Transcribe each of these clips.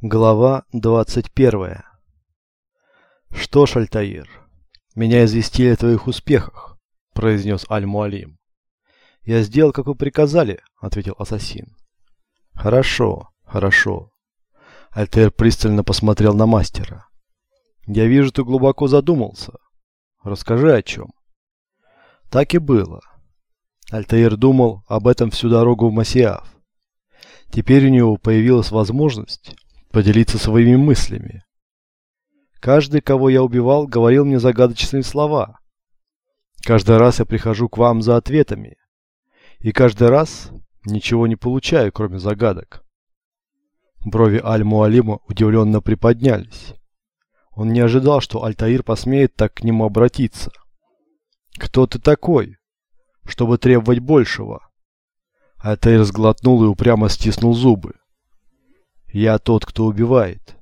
Глава 21 «Что ж, Альтаир, меня известили о твоих успехах», – произнес Аль-Муалим. «Я сделал, как вы приказали», – ответил ассасин. «Хорошо, хорошо». Альтаир пристально посмотрел на мастера. «Я вижу, ты глубоко задумался. Расскажи о чем». Так и было. Альтаир думал об этом всю дорогу в Масиаф. Теперь у него появилась возможность поделиться своими мыслями. Каждый, кого я убивал, говорил мне загадочные слова. Каждый раз я прихожу к вам за ответами. И каждый раз ничего не получаю, кроме загадок. Брови Аль-Муалима удивленно приподнялись. Он не ожидал, что Альтаир посмеет так к нему обратиться. «Кто ты такой, чтобы требовать большего?» Альтаир сглотнул и упрямо стиснул зубы. Я тот, кто убивает.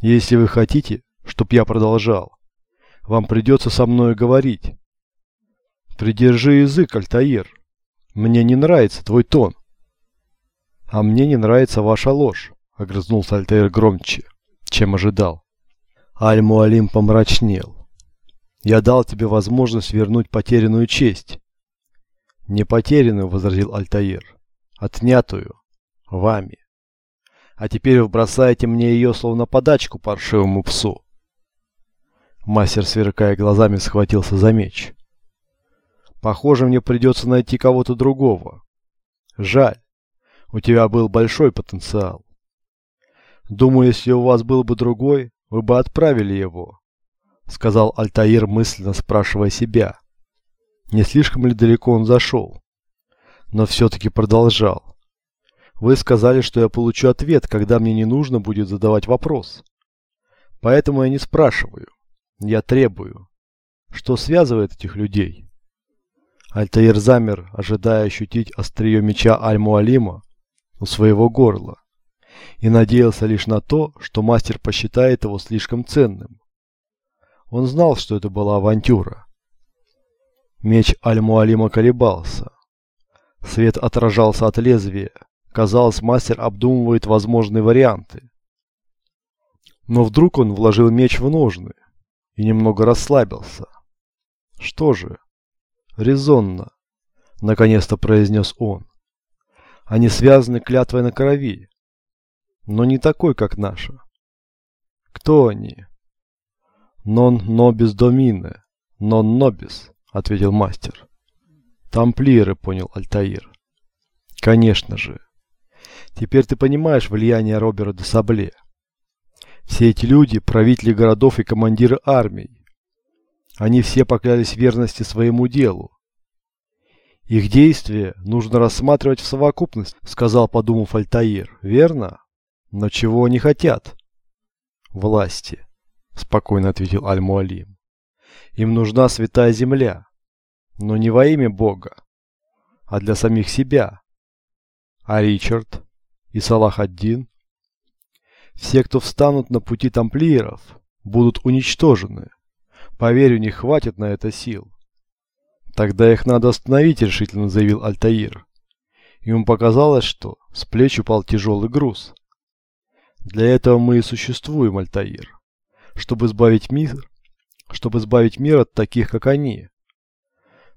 Если вы хотите, чтоб я продолжал, вам придется со мной говорить. Придержи язык, Альтаир. Мне не нравится твой тон. А мне не нравится ваша ложь, огрызнулся Альтаир громче, чем ожидал. Аль-Муалим помрачнел. Я дал тебе возможность вернуть потерянную честь. Не потерянную, возразил Альтаир, отнятую вами а теперь вы бросаете мне ее словно подачку паршивому псу. Мастер, сверкая глазами, схватился за меч. Похоже, мне придется найти кого-то другого. Жаль. У тебя был большой потенциал. Думаю, если у вас был бы другой, вы бы отправили его, сказал Альтаир, мысленно спрашивая себя. Не слишком ли далеко он зашел? Но все-таки продолжал. Вы сказали, что я получу ответ, когда мне не нужно будет задавать вопрос. Поэтому я не спрашиваю. Я требую. Что связывает этих людей? Альтаир замер, ожидая ощутить острие меча Аль-Муалима у своего горла, и надеялся лишь на то, что мастер посчитает его слишком ценным. Он знал, что это была авантюра. Меч Аль-Муалима колебался. Свет отражался от лезвия, Казалось, мастер обдумывает возможные варианты. Но вдруг он вложил меч в ножны и немного расслабился. Что же? Резонно, наконец-то произнес он. Они связаны клятвой на крови, но не такой, как наша. Кто они? Non nobis domine, non nobis, ответил мастер. Тамплиеры, понял Альтаир. Конечно же. Теперь ты понимаешь влияние Робера де Сабле. Все эти люди – правители городов и командиры армий. Они все поклялись верности своему делу. Их действия нужно рассматривать в совокупность, сказал, подумав Альтаир. Верно? Но чего они хотят? Власти, спокойно ответил Аль-Муалим. Им нужна святая земля, но не во имя Бога, а для самих себя. А Ричард? И Салах-ад-Дин. Все, кто встанут на пути тамплиеров, будут уничтожены. Поверь, у них хватит на это сил. Тогда их надо остановить, решительно заявил Альтаир. Ему показалось, что с плеч упал тяжелый груз. Для этого мы и существуем, Альтаир. Чтобы избавить мир, чтобы избавить мир от таких, как они.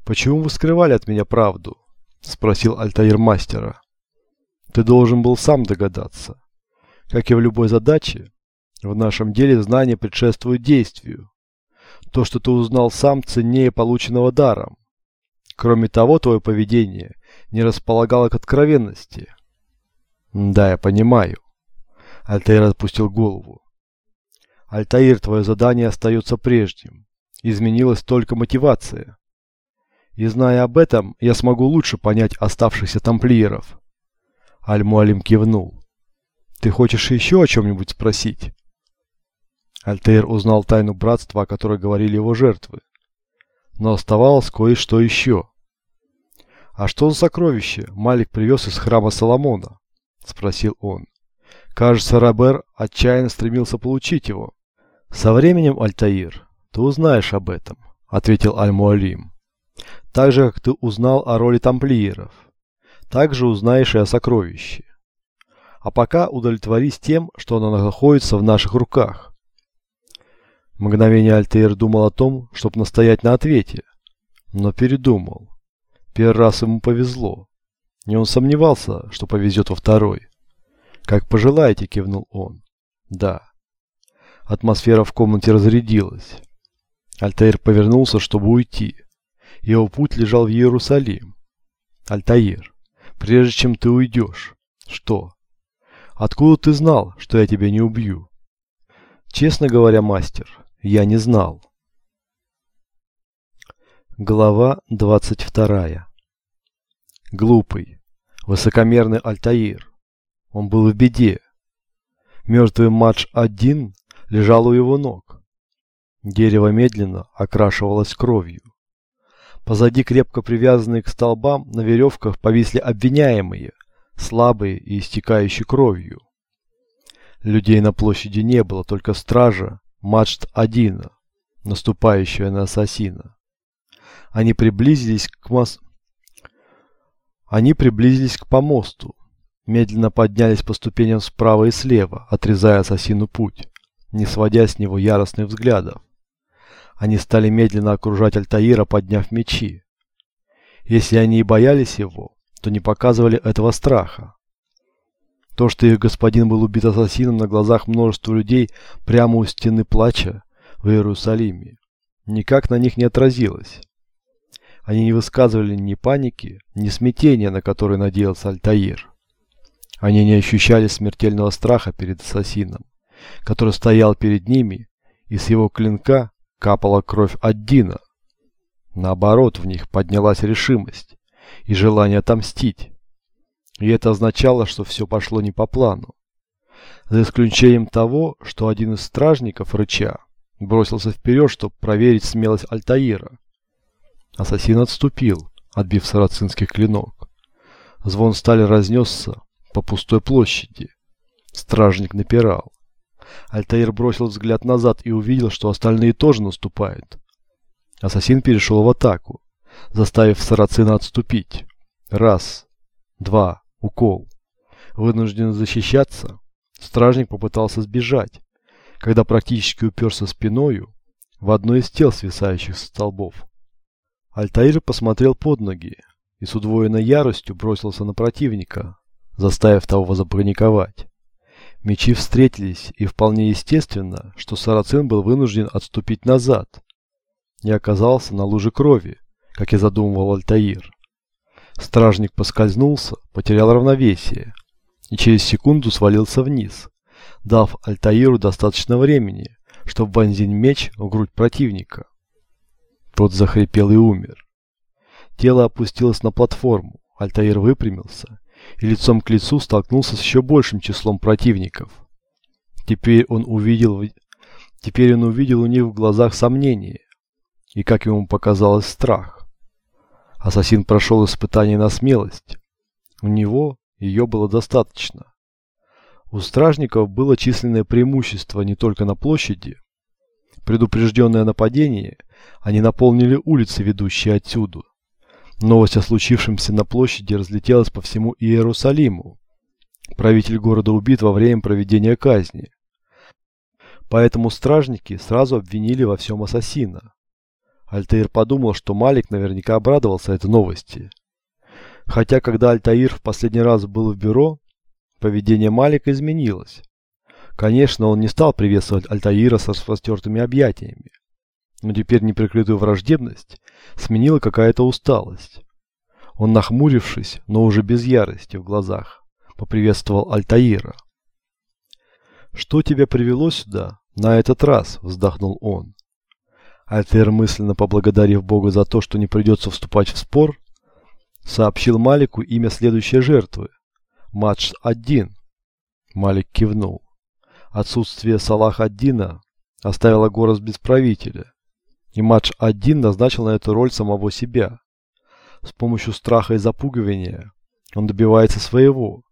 Почему вы скрывали от меня правду? Спросил Альтаир мастера. Ты должен был сам догадаться. Как и в любой задаче, в нашем деле знание предшествует действию. То, что ты узнал сам, ценнее полученного даром. Кроме того, твое поведение не располагало к откровенности. Да, я понимаю. Альтаир отпустил голову. Альтаир, твое задание остается прежним. Изменилась только мотивация. И зная об этом, я смогу лучше понять оставшихся тамплиеров. Аль-Муалим кивнул. «Ты хочешь еще о чем-нибудь спросить?» Альтейр узнал тайну братства, о которой говорили его жертвы. Но оставалось кое-что еще. «А что за сокровище Малик привез из храма Соломона?» – спросил он. Кажется, Робер отчаянно стремился получить его. «Со временем, Альтаир, ты узнаешь об этом», – ответил Аль-Муалим. «Так же, как ты узнал о роли тамплиеров. Также узнаешь и о сокровище. А пока удовлетворись тем, что она находится в наших руках. Мгновение Альтеир думал о том, чтобы настоять на ответе, но передумал. Первый раз ему повезло. И он сомневался, что повезет во второй. «Как пожелаете», — кивнул он. «Да». Атмосфера в комнате разрядилась. Альтаир повернулся, чтобы уйти. Его путь лежал в Иерусалим. Альтаир, прежде чем ты уйдешь. Что? Откуда ты знал, что я тебя не убью? Честно говоря, мастер, я не знал. Глава 22 Глупый, высокомерный Альтаир. Он был в беде. Мертвый матч-1 лежал у его ног. Дерево медленно окрашивалось кровью. Позади крепко привязанные к столбам на веревках повисли обвиняемые, слабые и истекающие кровью. Людей на площади не было, только стража, мачт Адина, наступающая на ассасина. Они приблизились к мос... Они приблизились к помосту, медленно поднялись по ступеням справа и слева, отрезая ассасину путь, не сводя с него яростных взглядов. Они стали медленно окружать Альтаира, подняв мечи. Если они и боялись его, то не показывали этого страха. То, что их господин был убит ассасином на глазах множества людей прямо у стены плача в Иерусалиме, никак на них не отразилось. Они не высказывали ни паники, ни смятения, на которое надеялся Альтаир. Они не ощущали смертельного страха перед ассасином, который стоял перед ними, и с его клинка капала кровь от Дина. Наоборот, в них поднялась решимость и желание отомстить. И это означало, что все пошло не по плану. За исключением того, что один из стражников, рыча, бросился вперед, чтобы проверить смелость Альтаира. Ассасин отступил, отбив сарацинский клинок. Звон стали разнесся по пустой площади. Стражник напирал. Альтаир бросил взгляд назад и увидел, что остальные тоже наступают. Ассасин перешел в атаку, заставив Сарацина отступить. Раз, два, укол. Вынужден защищаться, стражник попытался сбежать, когда практически уперся спиною в одно из тел, свисающих с столбов. Альтаир посмотрел под ноги и с удвоенной яростью бросился на противника, заставив того запаниковать. Мечи встретились, и вполне естественно, что Сарацин был вынужден отступить назад. Не оказался на луже крови, как и задумывал Альтаир. Стражник поскользнулся, потерял равновесие и через секунду свалился вниз, дав Альтаиру достаточно времени, чтобы вонзить меч в грудь противника. Тот захрипел и умер. Тело опустилось на платформу, Альтаир выпрямился и лицом к лицу столкнулся с еще большим числом противников. Теперь он увидел, теперь он увидел у них в глазах сомнение и, как ему показалось, страх. Ассасин прошел испытание на смелость. У него ее было достаточно. У стражников было численное преимущество не только на площади. Предупрежденное нападение, они наполнили улицы, ведущие отсюда. Новость о случившемся на площади разлетелась по всему Иерусалиму. Правитель города убит во время проведения казни. Поэтому стражники сразу обвинили во всем ассасина. Альтаир подумал, что Малик наверняка обрадовался этой новости. Хотя, когда Альтаир в последний раз был в бюро, поведение Малика изменилось. Конечно, он не стал приветствовать Альтаира с распростертыми объятиями но теперь неприкрытую враждебность сменила какая-то усталость. Он, нахмурившись, но уже без ярости в глазах, поприветствовал Альтаира. «Что тебя привело сюда на этот раз?» – вздохнул он. Альтаир, мысленно поблагодарив Бога за то, что не придется вступать в спор, сообщил Малику имя следующей жертвы – Мадж-1. Малик кивнул. Отсутствие Салах-1 оставило город без правителя, и матч один назначил на эту роль самого себя. С помощью страха и запугивания он добивается своего,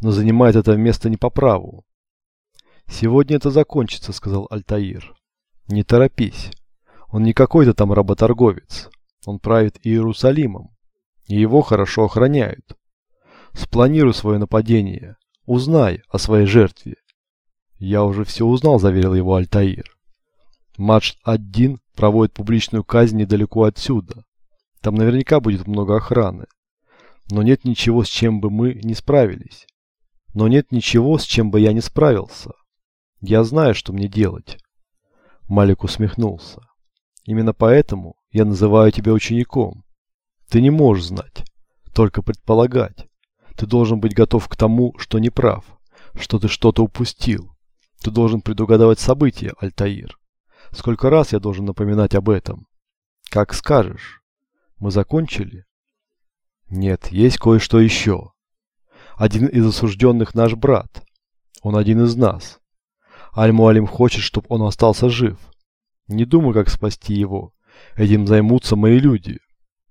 но занимает это место не по праву. «Сегодня это закончится», — сказал Альтаир. «Не торопись. Он не какой-то там работорговец. Он правит Иерусалимом, и его хорошо охраняют. Спланируй свое нападение. Узнай о своей жертве. Я уже все узнал, заверил его Альтаир. Матч-1 проводит публичную казнь недалеко отсюда. Там наверняка будет много охраны. Но нет ничего, с чем бы мы не справились. Но нет ничего, с чем бы я не справился. Я знаю, что мне делать. Малик усмехнулся. Именно поэтому я называю тебя учеником. Ты не можешь знать, только предполагать. Ты должен быть готов к тому, что не прав, что ты что-то упустил. Ты должен предугадывать события, Альтаир. Сколько раз я должен напоминать об этом? Как скажешь. Мы закончили? Нет, есть кое-что еще. Один из осужденных наш брат. Он один из нас. Аль-Муалим хочет, чтобы он остался жив. Не думай, как спасти его. Этим займутся мои люди.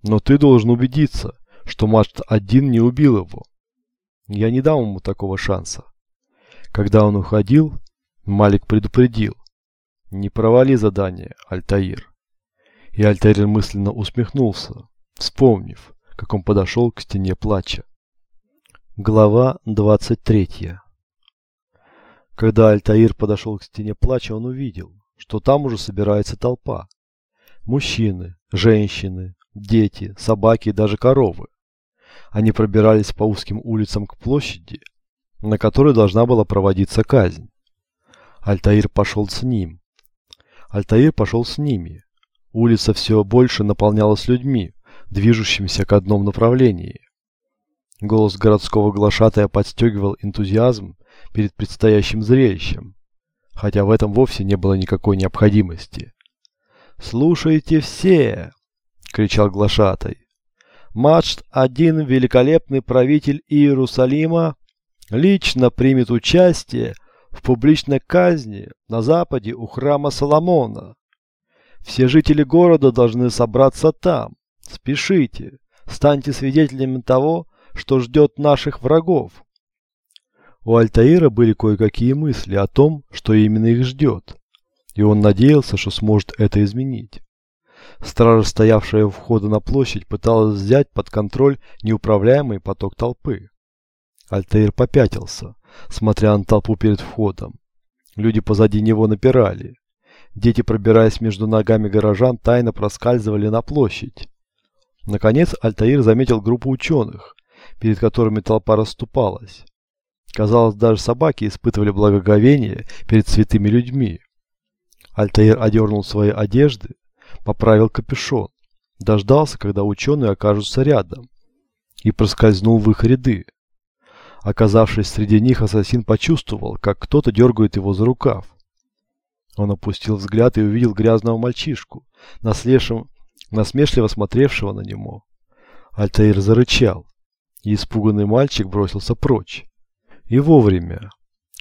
Но ты должен убедиться, что Машт один не убил его. Я не дам ему такого шанса. Когда он уходил, Малик предупредил. Не провали задание, Альтаир. И Альтаир мысленно усмехнулся, вспомнив, как он подошел к стене плача. Глава 23 Когда Альтаир подошел к стене плача, он увидел, что там уже собирается толпа. Мужчины, женщины, дети, собаки и даже коровы. Они пробирались по узким улицам к площади, на которой должна была проводиться казнь. Альтаир пошел с ним. Альтаир пошел с ними. Улица все больше наполнялась людьми, движущимися к одном направлении. Голос городского глашатая подстегивал энтузиазм перед предстоящим зрелищем, хотя в этом вовсе не было никакой необходимости. «Слушайте все!» — кричал глашатай. Мачт один великолепный правитель Иерусалима лично примет участие в публичной казни на западе у храма Соломона. Все жители города должны собраться там. Спешите, станьте свидетелями того, что ждет наших врагов. У Альтаира были кое-какие мысли о том, что именно их ждет, и он надеялся, что сможет это изменить. Стража, стоявшая у входа на площадь, пыталась взять под контроль неуправляемый поток толпы. Альтаир попятился, смотря на толпу перед входом. Люди позади него напирали. Дети, пробираясь между ногами горожан, тайно проскальзывали на площадь. Наконец Альтаир заметил группу ученых, перед которыми толпа расступалась. Казалось, даже собаки испытывали благоговение перед святыми людьми. Альтаир одернул свои одежды, поправил капюшон, дождался, когда ученые окажутся рядом, и проскользнул в их ряды. Оказавшись среди них, ассасин почувствовал, как кто-то дергает его за рукав. Он опустил взгляд и увидел грязного мальчишку, наследшим, насмешливо смотревшего на него. Альтаир зарычал, и испуганный мальчик бросился прочь. И вовремя.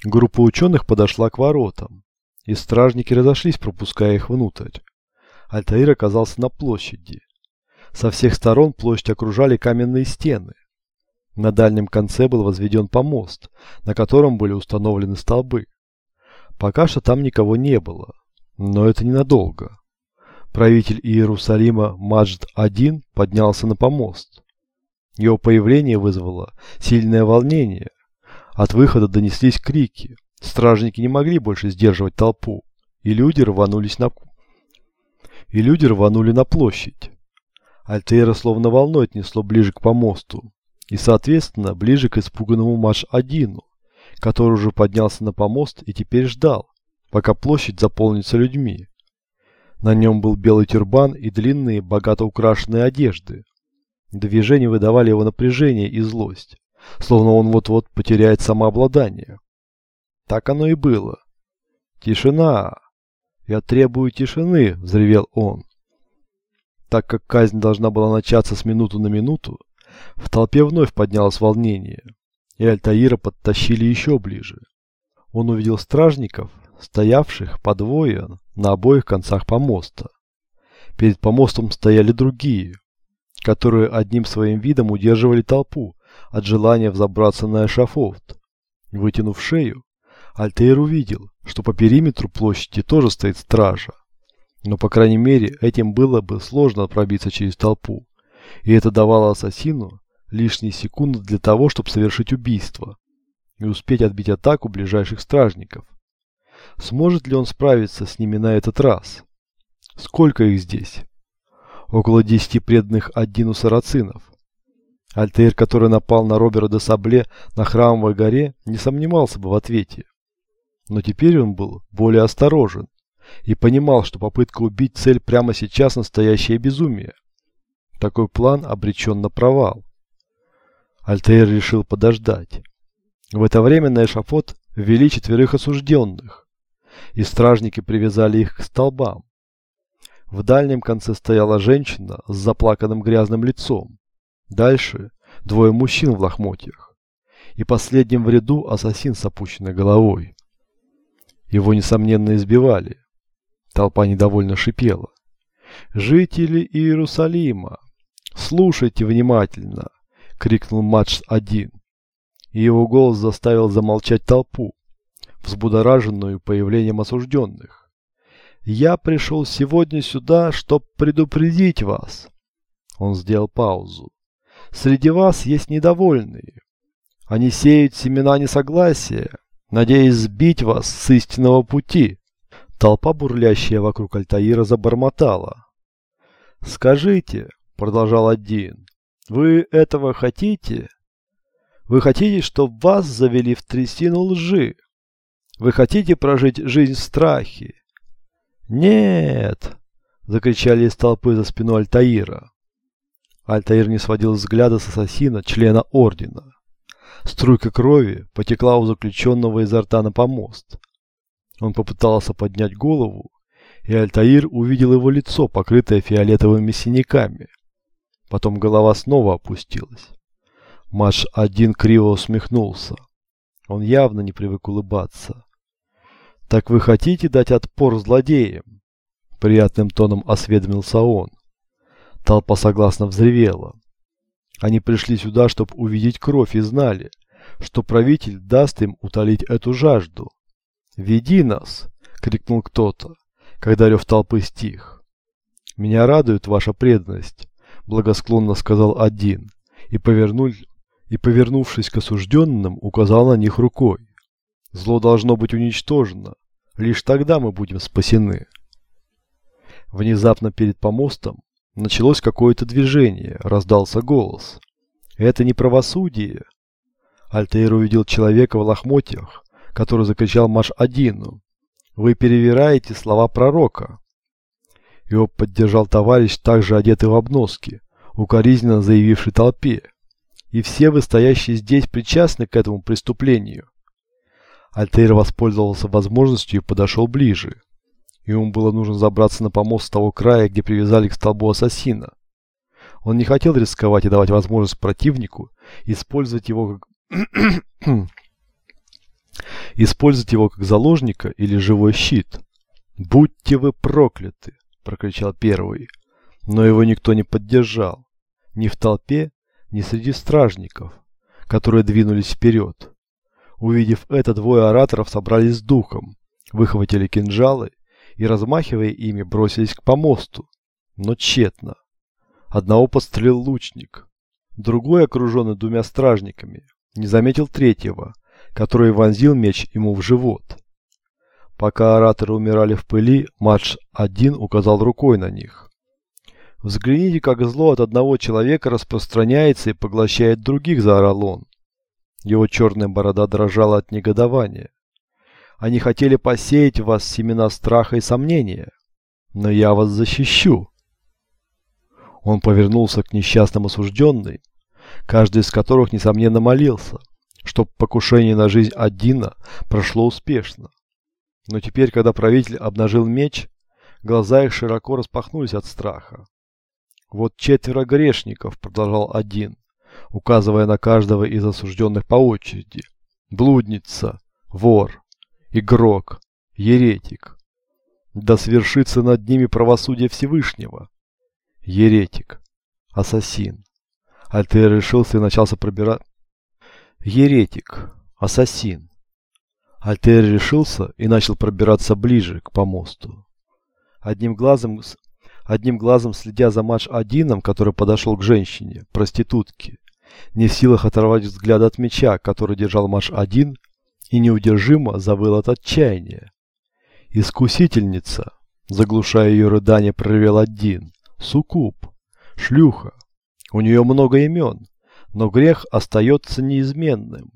Группа ученых подошла к воротам, и стражники разошлись, пропуская их внутрь. Альтаир оказался на площади. Со всех сторон площадь окружали каменные стены. На дальнем конце был возведен помост, на котором были установлены столбы. Пока что там никого не было, но это ненадолго. Правитель Иерусалима Маджд-1 поднялся на помост. Его появление вызвало сильное волнение. От выхода донеслись крики. Стражники не могли больше сдерживать толпу, и люди рванулись на и люди рванули на площадь. Альтера словно волной отнесло ближе к помосту, и, соответственно, ближе к испуганному Маш-Адину, который уже поднялся на помост и теперь ждал, пока площадь заполнится людьми. На нем был белый тюрбан и длинные, богато украшенные одежды. Движения выдавали его напряжение и злость, словно он вот-вот потеряет самообладание. Так оно и было. Тишина! «Я требую тишины!» – взревел он. Так как казнь должна была начаться с минуту на минуту, в толпе вновь поднялось волнение, и Альтаира подтащили еще ближе. Он увидел стражников, стоявших по двое на обоих концах помоста. Перед помостом стояли другие, которые одним своим видом удерживали толпу от желания взобраться на эшафот. Вытянув шею, Альтаир увидел, что по периметру площади тоже стоит стража. Но, по крайней мере, этим было бы сложно пробиться через толпу. И это давало ассасину лишние секунды для того, чтобы совершить убийство. и успеть отбить атаку ближайших стражников. Сможет ли он справиться с ними на этот раз? Сколько их здесь? Около десяти преданных Аддину сарацинов. Альтеир, который напал на Робера де Сабле на Храмовой горе, не сомневался бы в ответе. Но теперь он был более осторожен и понимал, что попытка убить цель прямо сейчас настоящее безумие. Такой план обречен на провал. Альтеир решил подождать. В это время на эшафот ввели четверых осужденных, и стражники привязали их к столбам. В дальнем конце стояла женщина с заплаканным грязным лицом. Дальше двое мужчин в лохмотьях. И последним в ряду ассасин с опущенной головой. Его, несомненно, избивали. Толпа недовольно шипела. «Жители Иерусалима, слушайте внимательно!» — крикнул Матч один. И его голос заставил замолчать толпу, взбудораженную появлением осужденных. «Я пришел сегодня сюда, чтобы предупредить вас». Он сделал паузу. «Среди вас есть недовольные. Они сеют семена несогласия, надеясь сбить вас с истинного пути». Толпа, бурлящая вокруг Альтаира, забормотала. «Скажите», — продолжал один, — «вы этого хотите? Вы хотите, чтобы вас завели в трясину лжи? Вы хотите прожить жизнь в страхе?» «Нет!» — закричали из толпы за спиной Альтаира. Альтаир не сводил взгляда с ассасина, члена ордена. Струйка крови потекла у заключенного изо рта на помост. Он попытался поднять голову, и Альтаир увидел его лицо, покрытое фиолетовыми синяками. Потом голова снова опустилась. Маш один криво усмехнулся. Он явно не привык улыбаться. «Так вы хотите дать отпор злодеям?» Приятным тоном осведомился он. Толпа согласно взревела. Они пришли сюда, чтобы увидеть кровь, и знали, что правитель даст им утолить эту жажду. «Веди нас!» — крикнул кто-то, когда рев толпы стих. «Меня радует ваша преданность», — благосклонно сказал один, и, и повернувшись к осужденным, указал на них рукой. «Зло должно быть уничтожено. Лишь тогда мы будем спасены». Внезапно перед помостом началось какое-то движение, раздался голос. «Это не правосудие!» Альтаир увидел человека в лохмотьях, который закричал Маш-Адину. «Вы перевираете слова пророка!» Его поддержал товарищ, также одетый в обноски, укоризненно заявивший толпе. «И все вы, стоящие здесь, причастны к этому преступлению!» Альтейр воспользовался возможностью и подошел ближе. Ему было нужно забраться на помост с того края, где привязали к столбу ассасина. Он не хотел рисковать и давать возможность противнику использовать его как Использовать его как заложника или живой щит. «Будьте вы прокляты!» – прокричал первый. Но его никто не поддержал. Ни в толпе, ни среди стражников, которые двинулись вперед. Увидев это, двое ораторов собрались с духом, выхватили кинжалы и, размахивая ими, бросились к помосту. Но тщетно. Одного подстрелил лучник. Другой, окруженный двумя стражниками, не заметил третьего, который вонзил меч ему в живот. Пока ораторы умирали в пыли, матч один указал рукой на них. «Взгляните, как зло от одного человека распространяется и поглощает других», – заорал он. Его черная борода дрожала от негодования. «Они хотели посеять в вас семена страха и сомнения, но я вас защищу». Он повернулся к несчастным осужденным, каждый из которых, несомненно, молился – чтоб покушение на жизнь Аддина прошло успешно. Но теперь, когда правитель обнажил меч, глаза их широко распахнулись от страха. «Вот четверо грешников», — продолжал один, указывая на каждого из осужденных по очереди. «Блудница, вор, игрок, еретик. Да свершится над ними правосудие Всевышнего. Еретик, ассасин». Альтер решился и начался пробирать Еретик. Ассасин. Альтер решился и начал пробираться ближе к помосту. Одним глазом, одним глазом следя за матч Адином, который подошел к женщине, проститутке, не в силах оторвать взгляд от меча, который держал Маш-1, и неудержимо завыл от отчаяния. Искусительница, заглушая ее рыдание, проревел один. Суккуб, шлюха. У нее много имен, но грех остается неизменным.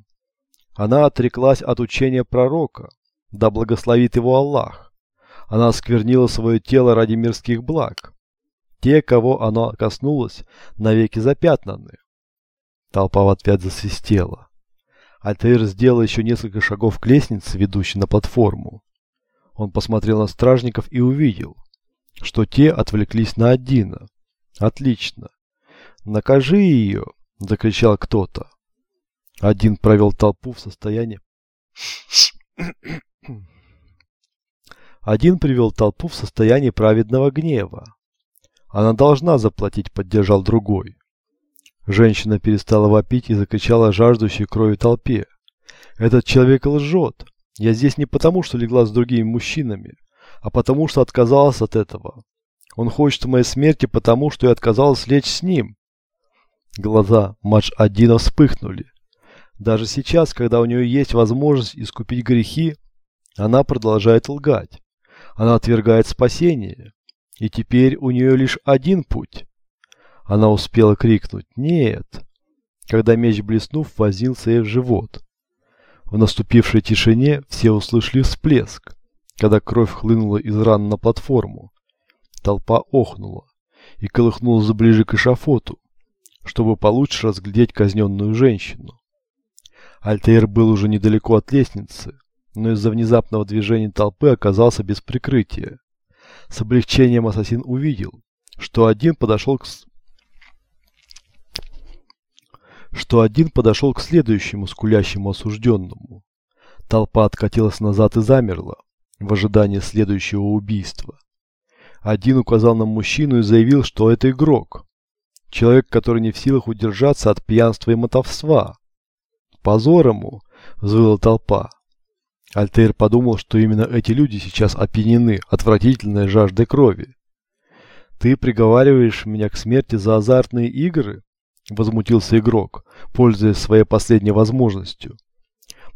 Она отреклась от учения пророка, да благословит его Аллах. Она осквернила свое тело ради мирских благ. Те, кого она коснулась, навеки запятнаны. Толпа в ответ засвистела. Альтаир сделал еще несколько шагов к лестнице, ведущей на платформу. Он посмотрел на стражников и увидел, что те отвлеклись на Аддина. Отлично. Накажи ее, закричал кто-то. Один провел толпу в состоянии... Один привел толпу в состояние праведного гнева. Она должна заплатить, поддержал другой. Женщина перестала вопить и закричала жаждущей крови толпе. «Этот человек лжет. Я здесь не потому, что легла с другими мужчинами, а потому, что отказалась от этого. Он хочет моей смерти потому, что я отказалась лечь с ним». Глаза Мадж Адина вспыхнули. Даже сейчас, когда у нее есть возможность искупить грехи, она продолжает лгать. Она отвергает спасение. И теперь у нее лишь один путь она успела крикнуть «Нет!», когда меч блеснув возился ей в живот. В наступившей тишине все услышали всплеск, когда кровь хлынула из ран на платформу. Толпа охнула и колыхнулась ближе к эшафоту, чтобы получше разглядеть казненную женщину. Альтаир был уже недалеко от лестницы, но из-за внезапного движения толпы оказался без прикрытия. С облегчением ассасин увидел, что один подошел к что один подошел к следующему скулящему осужденному. Толпа откатилась назад и замерла, в ожидании следующего убийства. Один указал на мужчину и заявил, что это игрок. Человек, который не в силах удержаться от пьянства и мотовства. «Позор ему!» – взвыла толпа. Альтейр подумал, что именно эти люди сейчас опьянены отвратительной жаждой крови. «Ты приговариваешь меня к смерти за азартные игры?» Возмутился игрок, пользуясь своей последней возможностью.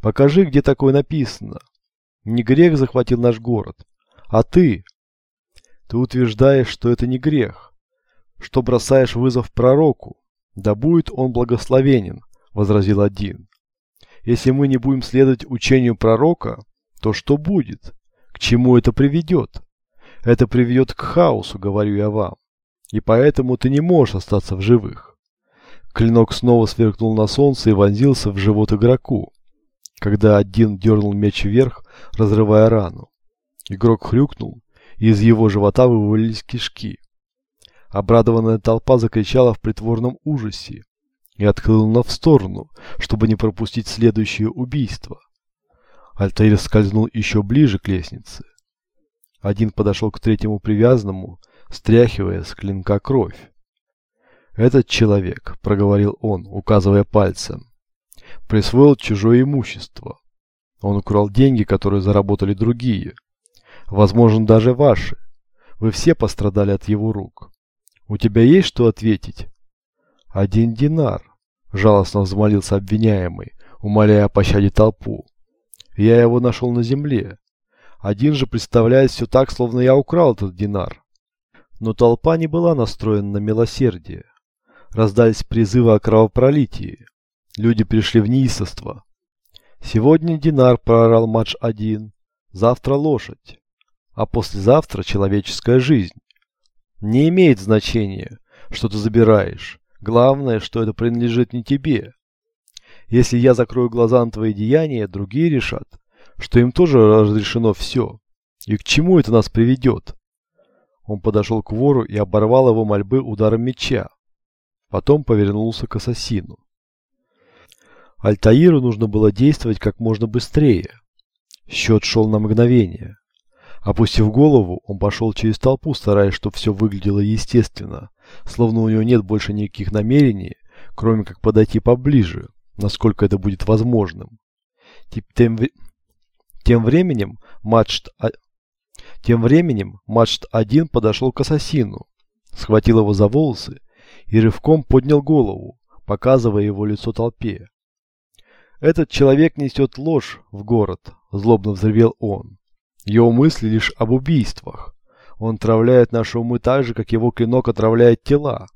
Покажи, где такое написано. Не грех захватил наш город, а ты. Ты утверждаешь, что это не грех, что бросаешь вызов пророку. Да будет он благословенен, возразил один. Если мы не будем следовать учению пророка, то что будет? К чему это приведет? Это приведет к хаосу, говорю я вам. И поэтому ты не можешь остаться в живых. Клинок снова сверкнул на солнце и вонзился в живот игроку, когда один дернул меч вверх, разрывая рану. Игрок хрюкнул, и из его живота вывалились кишки. Обрадованная толпа закричала в притворном ужасе и отхлынула в сторону, чтобы не пропустить следующее убийство. Альтаир скользнул еще ближе к лестнице. Один подошел к третьему привязанному, стряхивая с клинка кровь. «Этот человек», — проговорил он, указывая пальцем, — «присвоил чужое имущество. Он украл деньги, которые заработали другие. Возможно, даже ваши. Вы все пострадали от его рук. У тебя есть что ответить?» «Один динар», — жалостно взмолился обвиняемый, умоляя о пощаде толпу. «Я его нашел на земле. Один же представляет все так, словно я украл этот динар». Но толпа не была настроена на милосердие раздались призывы о кровопролитии. Люди пришли в неистовство. Сегодня динар проорал матч один, завтра лошадь, а послезавтра человеческая жизнь. Не имеет значения, что ты забираешь. Главное, что это принадлежит не тебе. Если я закрою глаза на твои деяния, другие решат, что им тоже разрешено все. И к чему это нас приведет? Он подошел к вору и оборвал его мольбы ударом меча. Потом повернулся к ассасину. Альтаиру нужно было действовать как можно быстрее. Счет шел на мгновение. Опустив голову, он пошел через толпу, стараясь, чтобы все выглядело естественно, словно у него нет больше никаких намерений, кроме как подойти поближе, насколько это будет возможным. Тем, тем временем Мачт, тем временем Мачт один подошел к ассасину, схватил его за волосы и рывком поднял голову, показывая его лицо толпе. «Этот человек несет ложь в город», – злобно взревел он. «Его мысли лишь об убийствах. Он отравляет наши умы так же, как его клинок отравляет тела.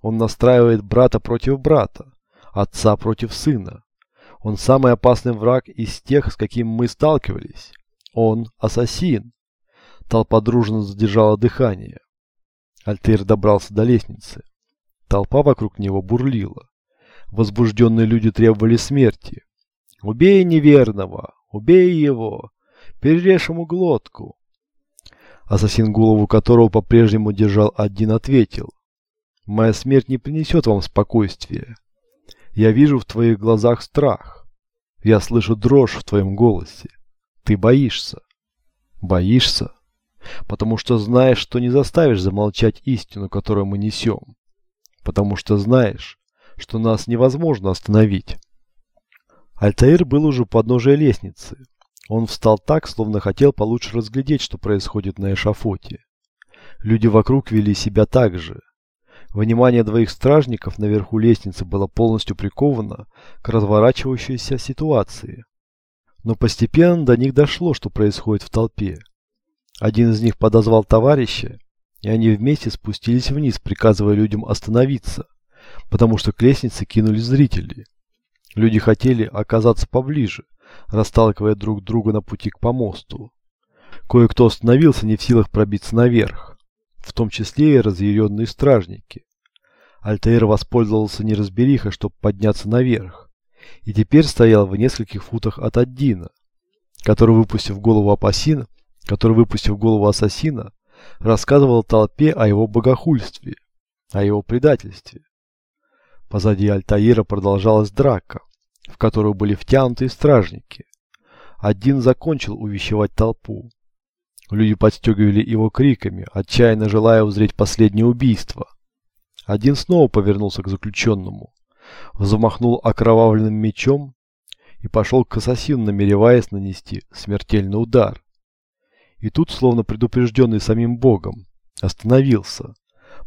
Он настраивает брата против брата, отца против сына. Он самый опасный враг из тех, с каким мы сталкивались. Он ассасин. Толпа дружно задержала дыхание. Альтер добрался до лестницы. Толпа вокруг него бурлила. Возбужденные люди требовали смерти. «Убей неверного! Убей его! Перережь ему глотку!» Ассасин, голову которого по-прежнему держал один, ответил. «Моя смерть не принесет вам спокойствия. Я вижу в твоих глазах страх. Я слышу дрожь в твоем голосе. Ты боишься. Боишься, потому что знаешь, что не заставишь замолчать истину, которую мы несем. Потому что знаешь, что нас невозможно остановить. Альтаир был уже у подножия лестницы. Он встал так, словно хотел получше разглядеть, что происходит на эшафоте. Люди вокруг вели себя так же. Внимание двоих стражников наверху лестницы было полностью приковано к разворачивающейся ситуации. Но постепенно до них дошло, что происходит в толпе. Один из них подозвал товарища, и они вместе спустились вниз, приказывая людям остановиться, потому что к лестнице кинулись зрители. Люди хотели оказаться поближе, расталкивая друг друга на пути к помосту. Кое-кто остановился не в силах пробиться наверх в том числе и разъяренные стражники. Альтаир воспользовался неразберихой, чтобы подняться наверх, и теперь стоял в нескольких футах от Аддина, который, выпустив голову Апасина, который, выпустив голову ассасина, рассказывал толпе о его богохульстве, о его предательстве. Позади Альтаира продолжалась драка, которую были втянуты стражники. Один закончил увещевать толпу. Люди подстегивали его криками, отчаянно желая узреть последнее убийство. Один снова повернулся к заключенному, взмахнул окровавленным мечом и пошел к ассасину, намереваясь нанести смертельный удар. И тут, словно предупрежденный самим Богом, остановился,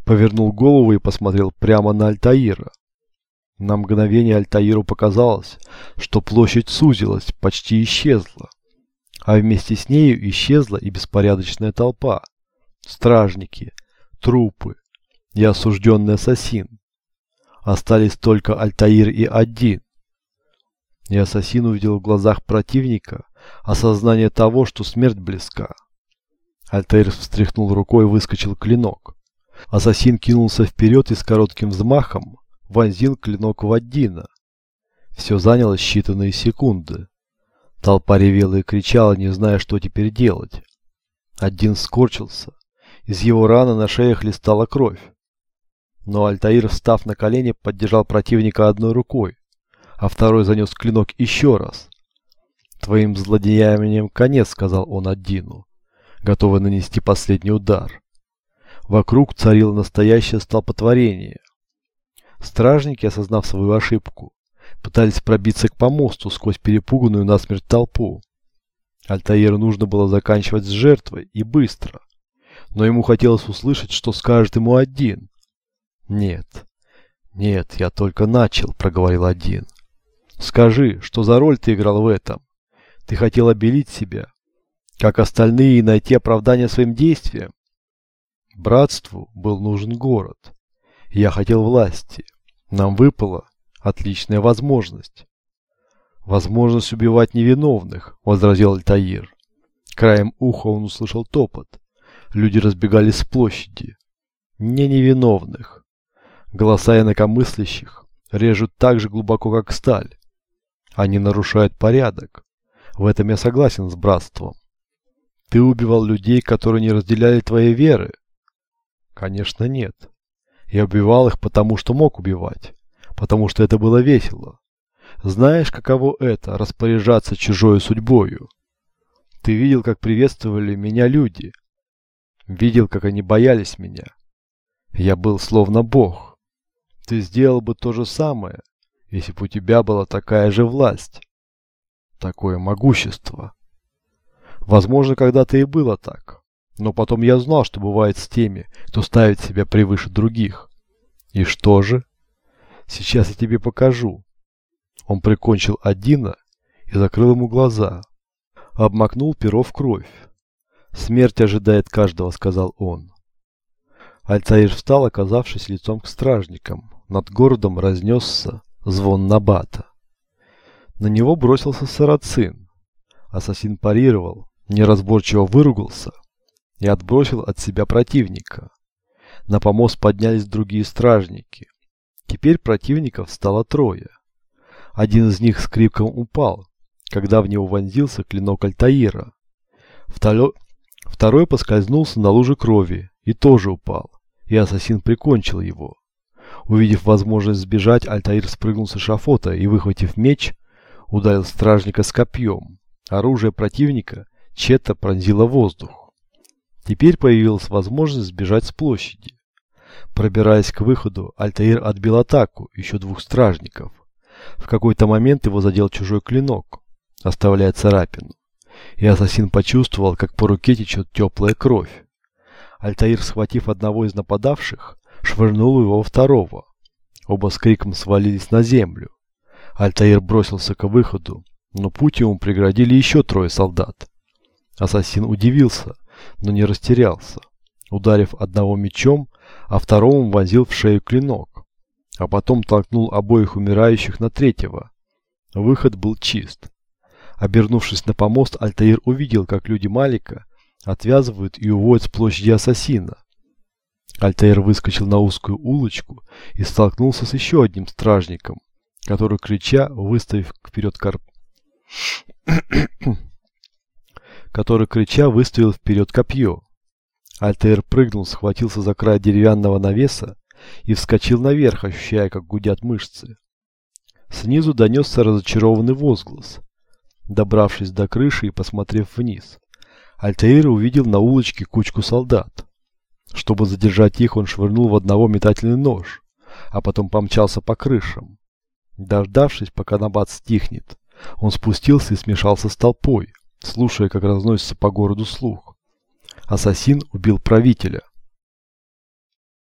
повернул голову и посмотрел прямо на Альтаира. На мгновение Альтаиру показалось, что площадь сузилась, почти исчезла а вместе с нею исчезла и беспорядочная толпа. Стражники, трупы и осужденный ассасин. Остались только Альтаир и один. И ассасин увидел в глазах противника осознание того, что смерть близка. Альтаир встряхнул рукой и выскочил клинок. Ассасин кинулся вперед и с коротким взмахом вонзил клинок в Аддина. Все заняло считанные секунды. Толпа ревела и кричала, не зная, что теперь делать. Один скорчился. Из его раны на шее хлестала кровь. Но Альтаир, встав на колени, поддержал противника одной рукой, а второй занес клинок еще раз. «Твоим злодеянием конец», — сказал он Аддину, готовый нанести последний удар. Вокруг царило настоящее столпотворение. Стражники, осознав свою ошибку, пытались пробиться к помосту сквозь перепуганную насмерть толпу. Альтаиру нужно было заканчивать с жертвой и быстро. Но ему хотелось услышать, что скажет ему один. «Нет, нет, я только начал», — проговорил один. «Скажи, что за роль ты играл в этом? Ты хотел обелить себя, как остальные, и найти оправдание своим действиям?» Братству был нужен город. Я хотел власти. Нам выпало Отличная возможность. Возможность убивать невиновных, возразил Альтаир. Краем уха он услышал топот. Люди разбегались с площади. Не невиновных. Голоса инакомыслящих режут так же глубоко, как сталь. Они нарушают порядок. В этом я согласен с братством. Ты убивал людей, которые не разделяли твоей веры? Конечно, нет. Я убивал их, потому что мог убивать потому что это было весело. Знаешь, каково это – распоряжаться чужой судьбою? Ты видел, как приветствовали меня люди. Видел, как они боялись меня. Я был словно бог. Ты сделал бы то же самое, если бы у тебя была такая же власть. Такое могущество. Возможно, когда-то и было так. Но потом я знал, что бывает с теми, кто ставит себя превыше других. И что же? Сейчас я тебе покажу. Он прикончил Аддина и закрыл ему глаза. Обмакнул перо в кровь. «Смерть ожидает каждого», — сказал он. Альтаир встал, оказавшись лицом к стражникам. Над городом разнесся звон набата. На него бросился сарацин. Ассасин парировал, неразборчиво выругался и отбросил от себя противника. На помост поднялись другие стражники. Теперь противников стало трое. Один из них с криком упал, когда в него вонзился клинок Альтаира. Второй, второй поскользнулся на луже крови и тоже упал, и ассасин прикончил его. Увидев возможность сбежать, Альтаир спрыгнул с эшафота и, выхватив меч, ударил стражника с копьем. Оружие противника чето пронзило воздух. Теперь появилась возможность сбежать с площади. Пробираясь к выходу, Альтаир отбил атаку еще двух стражников. В какой-то момент его задел чужой клинок, оставляя царапину. И ассасин почувствовал, как по руке течет теплая кровь. Альтаир, схватив одного из нападавших, швырнул его во второго. Оба с криком свалились на землю. Альтаир бросился к выходу, но путь ему преградили еще трое солдат. Ассасин удивился, но не растерялся. Ударив одного мечом, а второму вонзил в шею клинок, а потом толкнул обоих умирающих на третьего. Выход был чист. Обернувшись на помост, Альтаир увидел, как люди Малика отвязывают и уводят с площади ассасина. Альтаир выскочил на узкую улочку и столкнулся с еще одним стражником, который, крича, выставив вперед карп... который, крича, выставил вперед копье. Альтаир прыгнул, схватился за край деревянного навеса и вскочил наверх, ощущая, как гудят мышцы. Снизу донесся разочарованный возглас. Добравшись до крыши и посмотрев вниз, Альтаир увидел на улочке кучку солдат. Чтобы задержать их, он швырнул в одного метательный нож, а потом помчался по крышам. Дождавшись, пока набат стихнет, он спустился и смешался с толпой, слушая, как разносится по городу слух. Ассасин убил правителя.